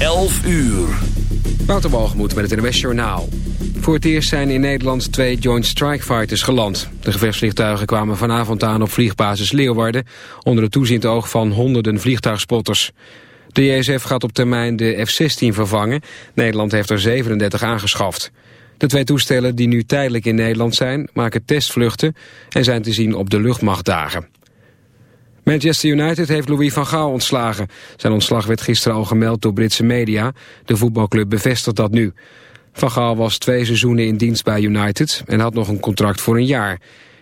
11 uur. Wouter met het NWS Journaal. Voor het eerst zijn in Nederland twee Joint Strike Fighters geland. De gevechtsvliegtuigen kwamen vanavond aan op vliegbasis Leeuwarden... onder het toezicht oog van honderden vliegtuigspotters. De JSF gaat op termijn de F-16 vervangen. Nederland heeft er 37 aangeschaft. De twee toestellen die nu tijdelijk in Nederland zijn... maken testvluchten en zijn te zien op de luchtmachtdagen. Manchester United heeft Louis van Gaal ontslagen. Zijn ontslag werd gisteren al gemeld door Britse media. De voetbalclub bevestigt dat nu. Van Gaal was twee seizoenen in dienst bij United en had nog een contract voor een jaar.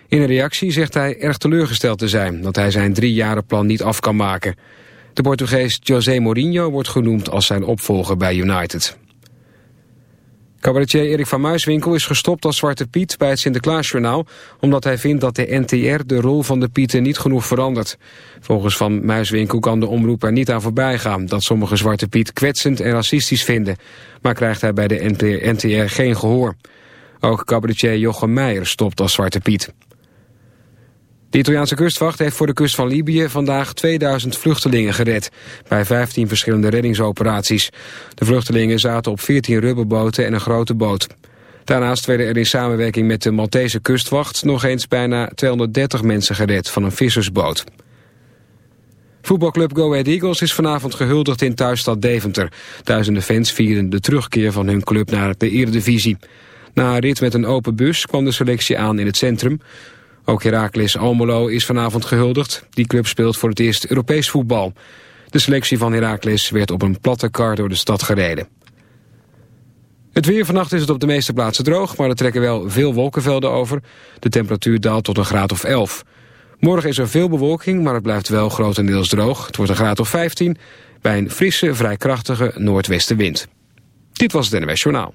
In een reactie zegt hij erg teleurgesteld te zijn dat hij zijn driejarenplan niet af kan maken. De Portugees José Mourinho wordt genoemd als zijn opvolger bij United. Cabaretier Erik van Muiswinkel is gestopt als Zwarte Piet bij het Sinterklaasjournaal... omdat hij vindt dat de NTR de rol van de Pieten niet genoeg verandert. Volgens Van Muiswinkel kan de omroep er niet aan voorbij gaan... dat sommige Zwarte Piet kwetsend en racistisch vinden. Maar krijgt hij bij de NTR geen gehoor. Ook cabaretier Jochem Meijer stopt als Zwarte Piet. De Italiaanse kustwacht heeft voor de kust van Libië vandaag 2000 vluchtelingen gered, bij 15 verschillende reddingsoperaties. De vluchtelingen zaten op 14 rubberboten en een grote boot. Daarnaast werden er in samenwerking met de Maltese kustwacht nog eens bijna 230 mensen gered van een vissersboot. Voetbalclub Go Ahead Eagles is vanavond gehuldigd in thuisstad Deventer. Duizenden fans vierden de terugkeer van hun club naar de Eredivisie. Na een rit met een open bus kwam de selectie aan in het centrum. Ook Heracles Almelo is vanavond gehuldigd. Die club speelt voor het eerst Europees voetbal. De selectie van Heracles werd op een platte kar door de stad gereden. Het weer vannacht is het op de meeste plaatsen droog, maar er trekken wel veel wolkenvelden over. De temperatuur daalt tot een graad of 11. Morgen is er veel bewolking, maar het blijft wel grotendeels droog. Het wordt een graad of 15 bij een frisse, vrij krachtige noordwestenwind. Dit was het NWS Journaal.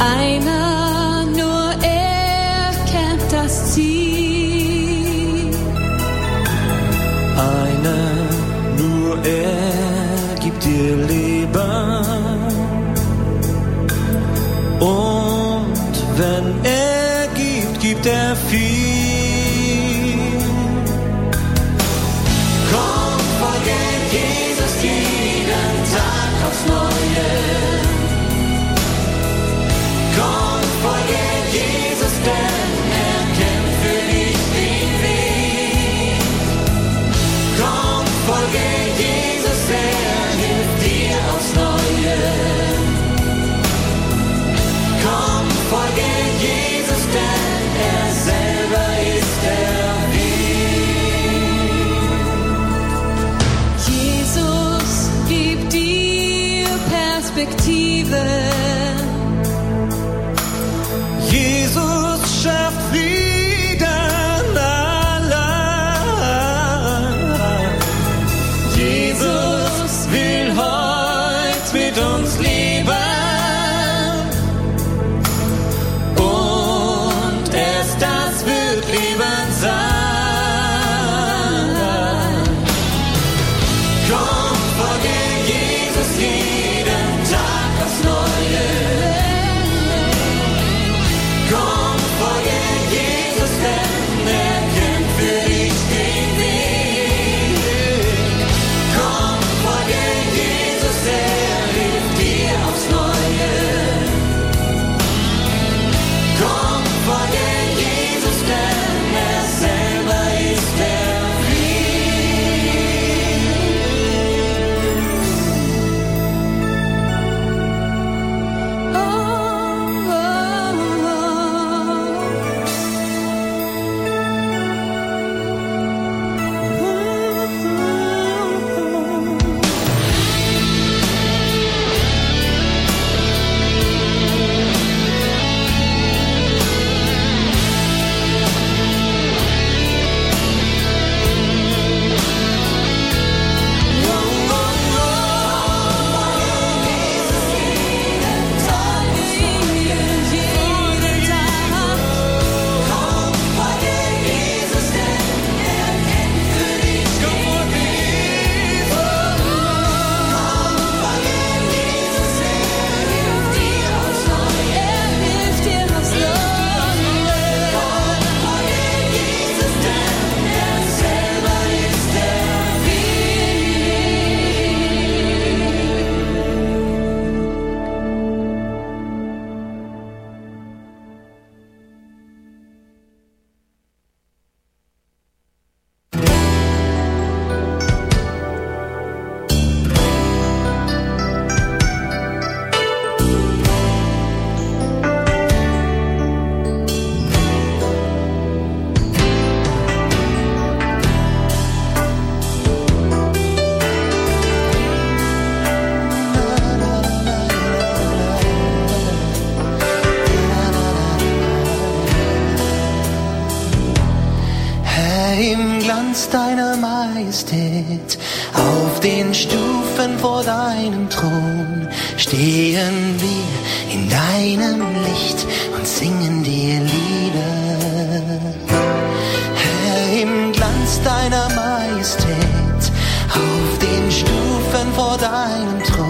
Einer nur er das Ziel. Einer nur er. Deinem Licht und singen dir Lieder. Herr, im Glanz deiner Majestät, auf den Stufen vor deinem Thron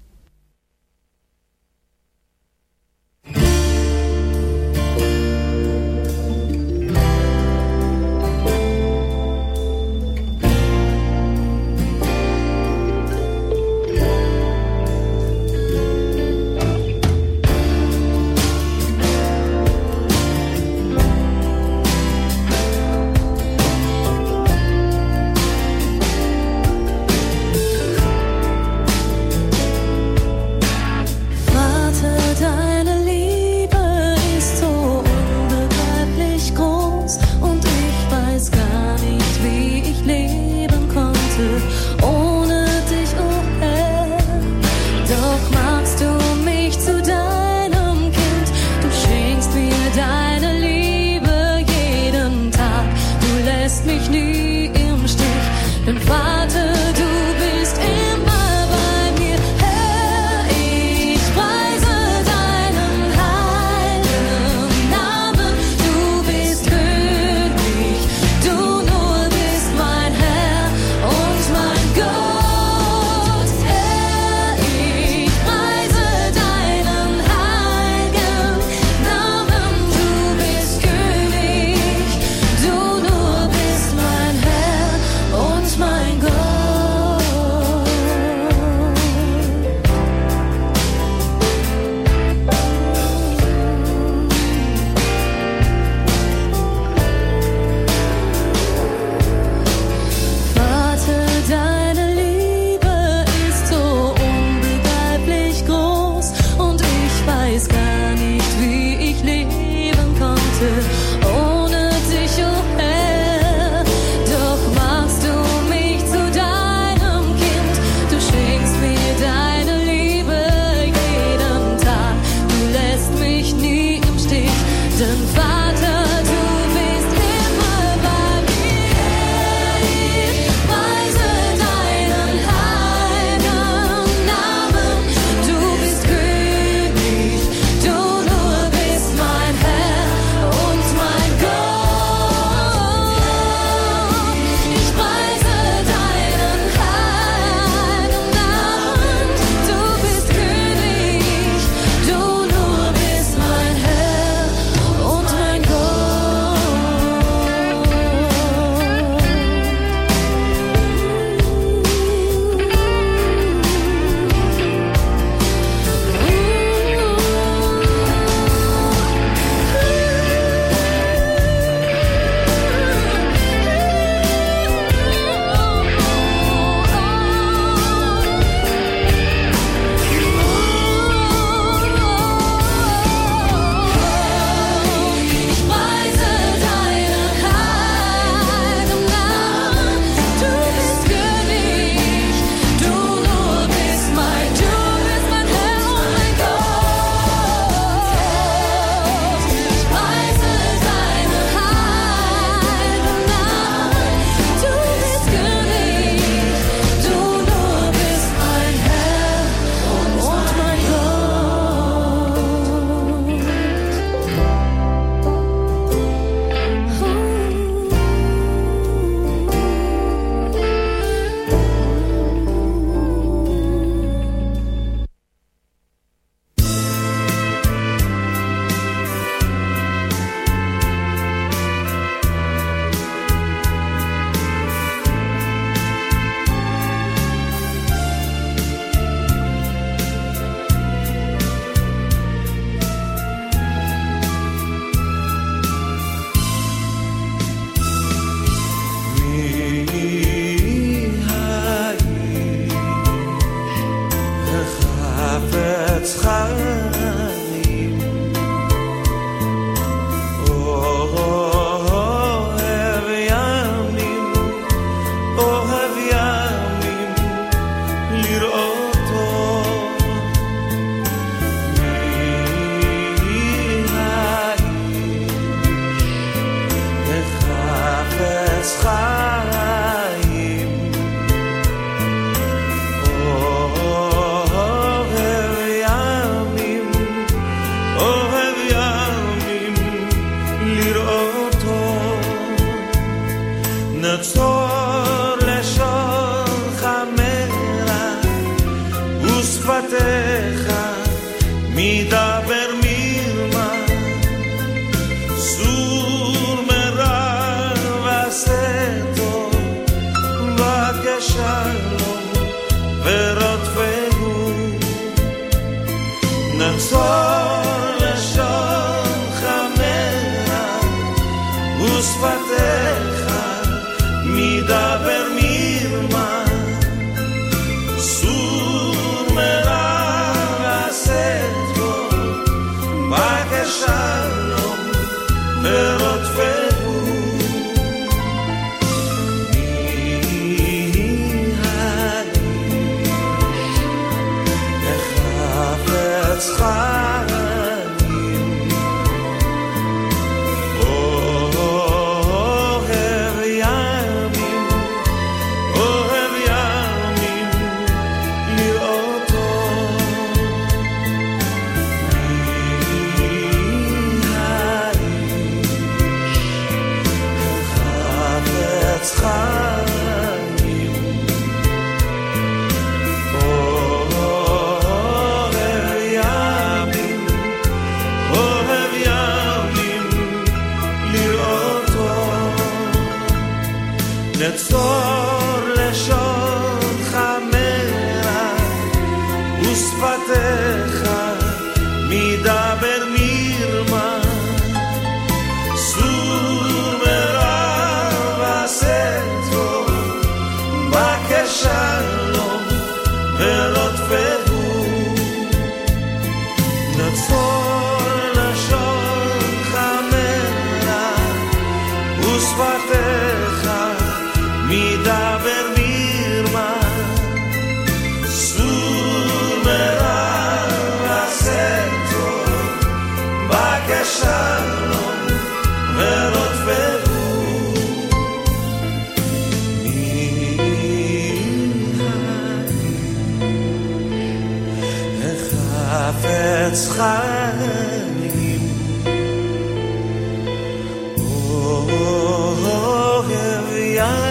yeah.